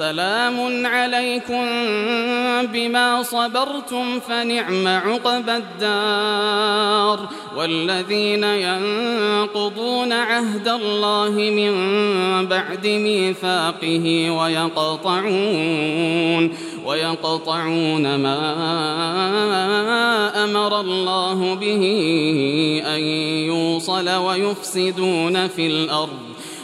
سلام عليكم بما صبرتم فنعم عقبى الدار والذين ينقضون عهد الله من بعد ميثاقه ويقطعون ويقطعون ما أمر الله به أن يوصل ويفسدون في الأرض